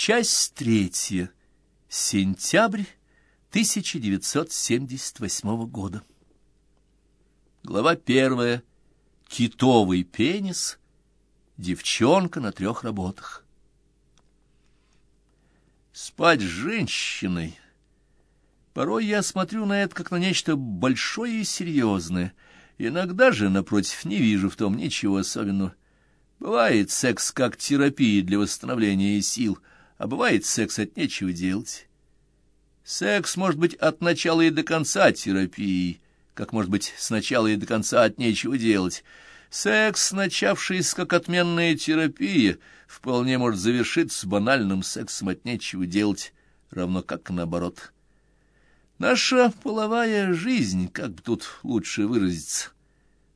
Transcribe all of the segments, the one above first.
Часть третья. Сентябрь 1978 года. Глава первая. Китовый пенис. Девчонка на трех работах. Спать с женщиной. Порой я смотрю на это как на нечто большое и серьезное. Иногда же, напротив, не вижу в том ничего особенного. Бывает секс как терапия для восстановления сил, а бывает секс от нечего делать. Секс может быть от начала и до конца терапии, как может быть с начала и до конца от нечего делать. Секс, начавшийся как отменная терапия, вполне может завершиться банальным сексом от нечего делать, равно как наоборот. Наша половая жизнь, как бы тут лучше выразиться,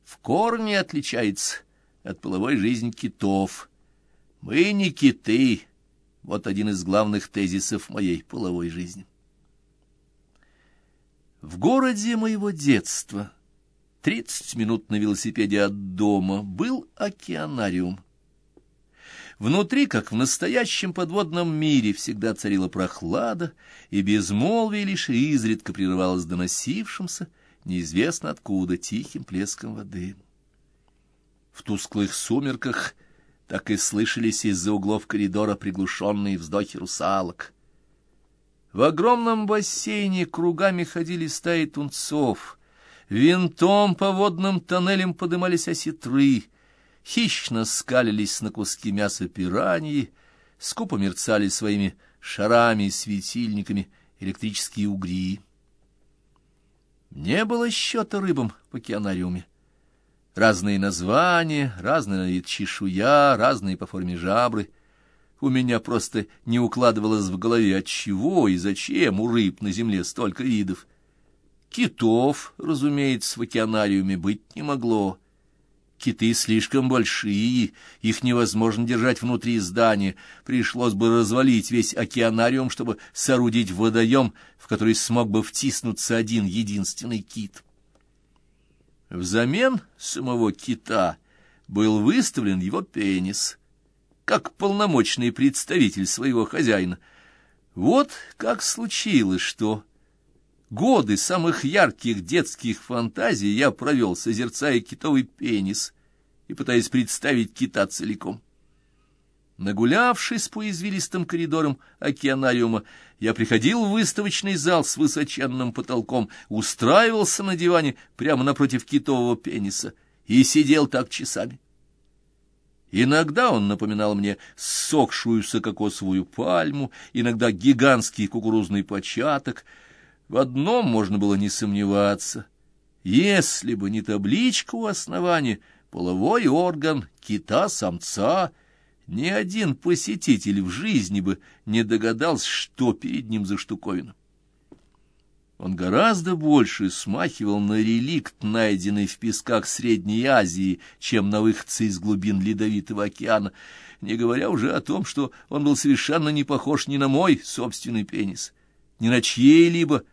в корне отличается от половой жизни китов. Мы не киты, вот один из главных тезисов моей половой жизни. В городе моего детства, тридцать минут на велосипеде от дома, был океанариум. Внутри, как в настоящем подводном мире, всегда царила прохлада, и безмолвие лишь изредка прерывалось доносившимся, неизвестно откуда, тихим плеском воды. В тусклых сумерках так и слышались из-за углов коридора приглушенные вздохи русалок. В огромном бассейне кругами ходили стаи тунцов, винтом по водным тоннелям подымались осетры, хищно скалились на куски мяса пираньи, скупо мерцали своими шарами и светильниками электрические угри. Не было счета рыбам в океанариуме. Разные названия, вид чешуя, разные по форме жабры. У меня просто не укладывалось в голове, от чего и зачем у рыб на земле столько видов. Китов, разумеется, в океанариуме быть не могло. Киты слишком большие, их невозможно держать внутри здания. Пришлось бы развалить весь океанариум, чтобы соорудить водоем, в который смог бы втиснуться один единственный кит. Взамен самого кита был выставлен его пенис, как полномочный представитель своего хозяина. Вот как случилось, что годы самых ярких детских фантазий я провел, созерцая китовый пенис и пытаясь представить кита целиком. Нагулявшись по извилистым коридорам океанариума, я приходил в выставочный зал с высоченным потолком, устраивался на диване прямо напротив китового пениса и сидел так часами. Иногда он напоминал мне сохшуюся кокосовую пальму, иногда гигантский кукурузный початок. В одном можно было не сомневаться. Если бы не табличка у основания, половой орган кита-самца — ни один посетитель в жизни бы не догадался, что перед ним за штуковина. Он гораздо больше смахивал на реликт, найденный в песках Средней Азии, чем на выходце из глубин Ледовитого океана, не говоря уже о том, что он был совершенно не похож ни на мой собственный пенис, ни на чьей-либо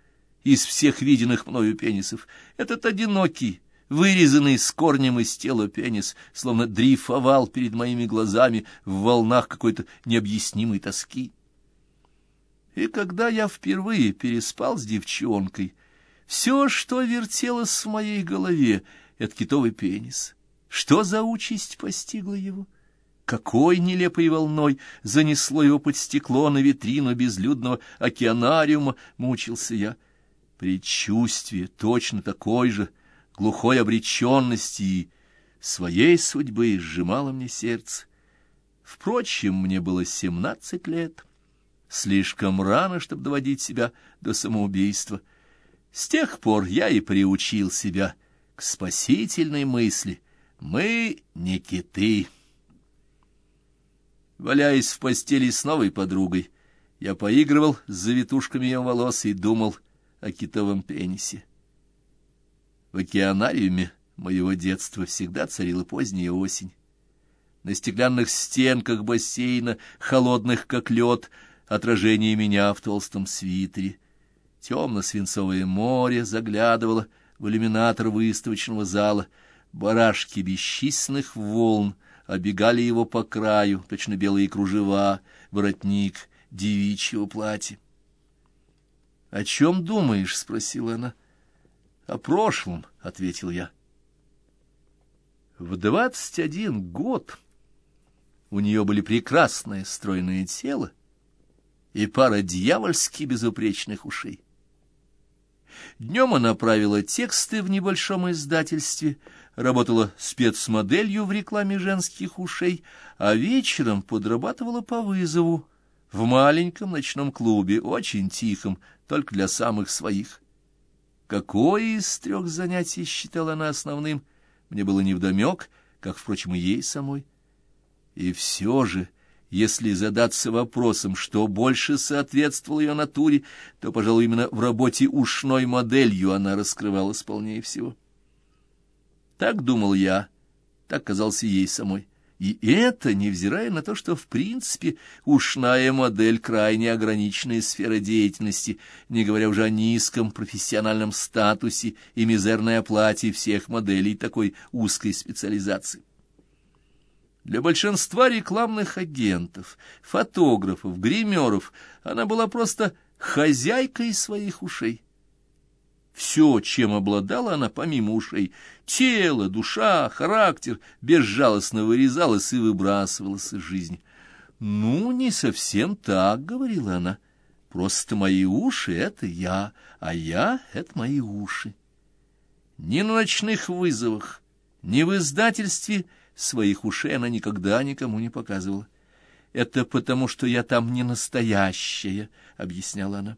из всех виденных мною пенисов. Этот одинокий, вырезанный с корнем из тела пенис, словно дрейфовал перед моими глазами в волнах какой-то необъяснимой тоски. И когда я впервые переспал с девчонкой, все, что вертелось в моей голове, — это китовый пенис. Что за участь постигла его? Какой нелепой волной занесло его под стекло на витрину безлюдного океанариума, мучился я. Предчувствие точно такое же — глухой обреченности и своей судьбы сжимало мне сердце. Впрочем, мне было семнадцать лет, слишком рано, чтобы доводить себя до самоубийства. С тех пор я и приучил себя к спасительной мысли «Мы не киты». Валяясь в постели с новой подругой, я поигрывал с завитушками ее волос и думал о китовом пенисе. В океанариуме моего детства всегда царила поздняя осень. На стеклянных стенках бассейна, холодных как лед, отражение меня в толстом свитере. Темно-свинцовое море заглядывало в иллюминатор выставочного зала. Барашки бесчисленных волн обегали его по краю, точно белые кружева, воротник девичьего платья. — О чем думаешь? — спросила она. — О прошлом, — ответил я. В двадцать один год у нее были прекрасное стройное тело и пара дьявольски безупречных ушей. Днем она правила тексты в небольшом издательстве, работала спецмоделью в рекламе женских ушей, а вечером подрабатывала по вызову в маленьком ночном клубе, очень тихом, только для самых своих. Какое из трех занятий считала она основным, мне было невдомек, как, впрочем, и ей самой. И все же... Если задаться вопросом, что больше соответствовало ее натуре, то, пожалуй, именно в работе ушной моделью она раскрывалась полнее всего. Так думал я, так казался ей самой. И это, невзирая на то, что, в принципе, ушная модель — крайне ограниченная сфера деятельности, не говоря уже о низком профессиональном статусе и мизерной оплате всех моделей такой узкой специализации. Для большинства рекламных агентов, фотографов, гримеров она была просто хозяйкой своих ушей. Все, чем обладала она помимо ушей, тело, душа, характер, безжалостно вырезалось и выбрасывалось из жизни. «Ну, не совсем так», — говорила она, — «просто мои уши — это я, а я — это мои уши». Ни на ночных вызовах, ни в издательстве — Своих ушей она никогда никому не показывала. «Это потому, что я там не настоящая», — объясняла она.